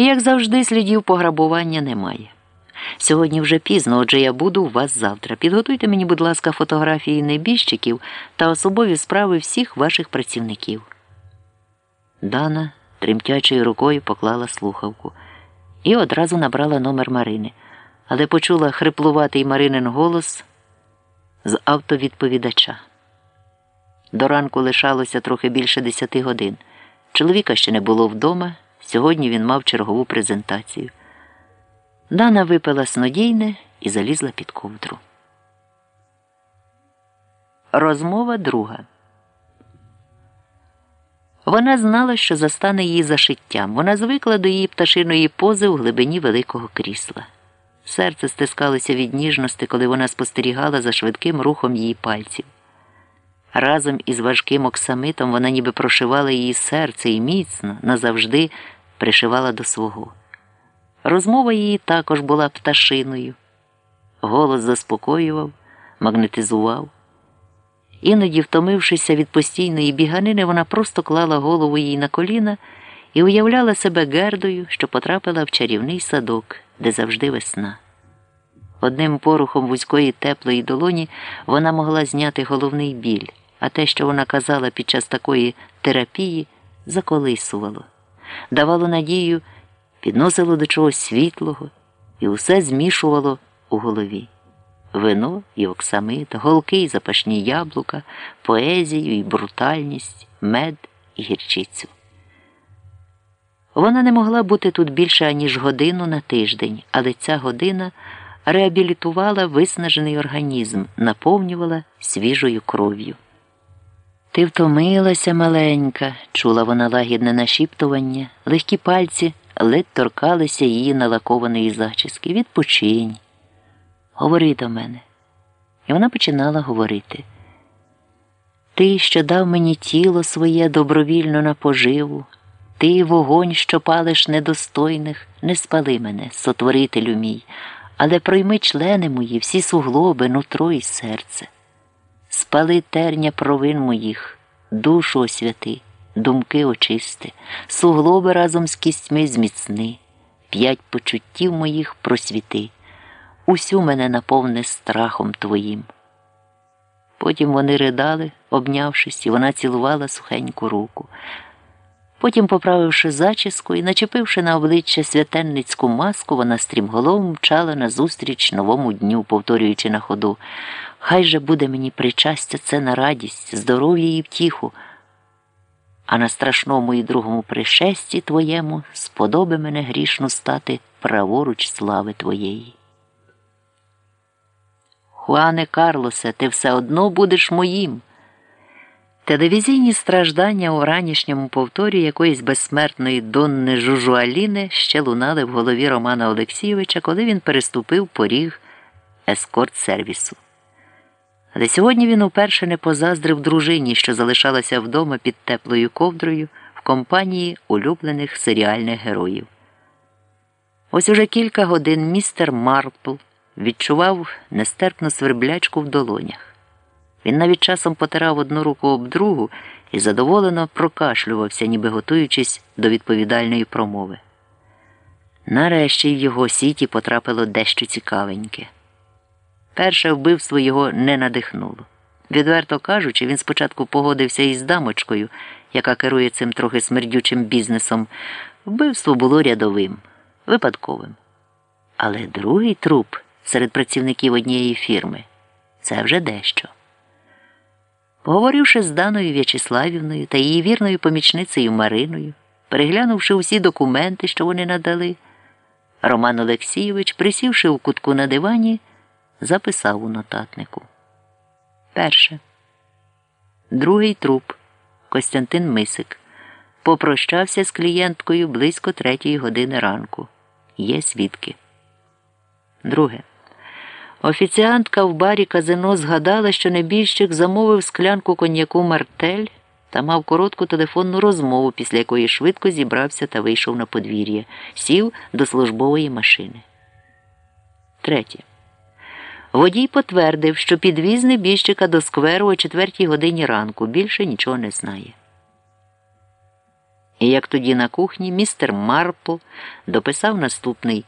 І, як завжди, слідів пограбування немає. Сьогодні вже пізно, отже я буду у вас завтра. Підготуйте мені, будь ласка, фотографії небіжчиків та особові справи всіх ваших працівників. Дана тремтячою рукою поклала слухавку і одразу набрала номер Марини, але почула хриплуватий Маринин голос з автовідповідача. До ранку лишалося трохи більше десяти годин. Чоловіка ще не було вдома. Сьогодні він мав чергову презентацію. Дана випила снодійне і залізла під ковдру. Розмова друга. Вона знала, що застане її за шиттям. Вона звикла до її пташиної пози у глибині великого крісла. Серце стискалося від ніжності, коли вона спостерігала за швидким рухом її пальців. Разом із важким оксамитом вона ніби прошивала її серце і міцно, назавжди пришивала до свого. Розмова її також була пташиною. Голос заспокоював, магнетизував. Іноді, втомившися від постійної біганини, вона просто клала голову їй на коліна і уявляла себе гердою, що потрапила в чарівний садок, де завжди весна. Одним порухом вузької теплої долоні вона могла зняти головний біль, а те, що вона казала під час такої терапії, заколисувало, давало надію, підносило до чогось світлого і усе змішувало у голові. Вино і оксамит, голки і запашні яблука, поезію і брутальність, мед і гірчицю. Вона не могла бути тут більше аніж годину на тиждень, але ця година реабілітувала виснажений організм, наповнювала свіжою кров'ю. Ти втомилася, маленька, чула вона лагідне нашіптування, легкі пальці ледь торкалися її налакованої зачіски. Відпочинь. Говори до мене. І вона починала говорити. Ти, що дав мені тіло своє добровільно на поживу, ти вогонь, що палиш недостойних, не спали мене, сотворителю мій, але пройми члени мої, всі суглоби, нутро і серце. Спали терня провин моїх, душу освяти, думки очисти, суглоби разом з кістьми зміцни, п'ять почуттів моїх просвіти усю мене наповни страхом твоїм. Потім вони ридали, обнявшись, і вона цілувала сухеньку руку. Потім, поправивши зачіску і начепивши на обличчя святенницьку маску, вона стрімголов мчала назустріч новому дню, повторюючи на ходу Хай же буде мені причастя це на радість, здоров'я і втіху, а на страшному і другому пришесті твоєму сподоби мене грішно стати праворуч слави твоєї. Хуане Карлосе, ти все одно будеш моїм. Телевізійні страждання у ранішньому повторі якоїсь безсмертної Донни Жужуаліни ще лунали в голові Романа Олексійовича, коли він переступив поріг ескорт сервісу. Але сьогодні він уперше не позаздрив дружині, що залишалася вдома під теплою ковдрою в компанії улюблених серіальних героїв. Ось уже кілька годин містер Марпл відчував нестерпну сверблячку в долонях. Він навіть часом потирав одну руку об другу і задоволено прокашлювався, ніби готуючись до відповідальної промови. Нарешті в його сіті потрапило дещо цікавеньке. Перше вбивство його не надихнуло. Відверто кажучи, він спочатку погодився із дамочкою, яка керує цим трохи смердючим бізнесом. Вбивство було рядовим, випадковим. Але другий труп серед працівників однієї фірми. Це вже дещо. Поговоривши з Даною В'ячеславівною та її вірною помічницею Мариною, переглянувши усі документи, що вони надали, Роман Олексійович, присівши у кутку на дивані, записав у нотатнику. Перше. Другий труп Костянтин Мисик. Попрощався з клієнткою близько третьої години ранку. Є свідки. Друге. Офіціантка в барі казино згадала, що небіжчик замовив склянку коньяку Мартель та мав коротку телефонну розмову, після якої швидко зібрався та вийшов на подвір'я, сів до службової машини. Третє. Водій потвердив, що підвіз небіжчика до скверу о четвертій годині ранку більше нічого не знає. І як тоді на кухні містер Марпл дописав наступний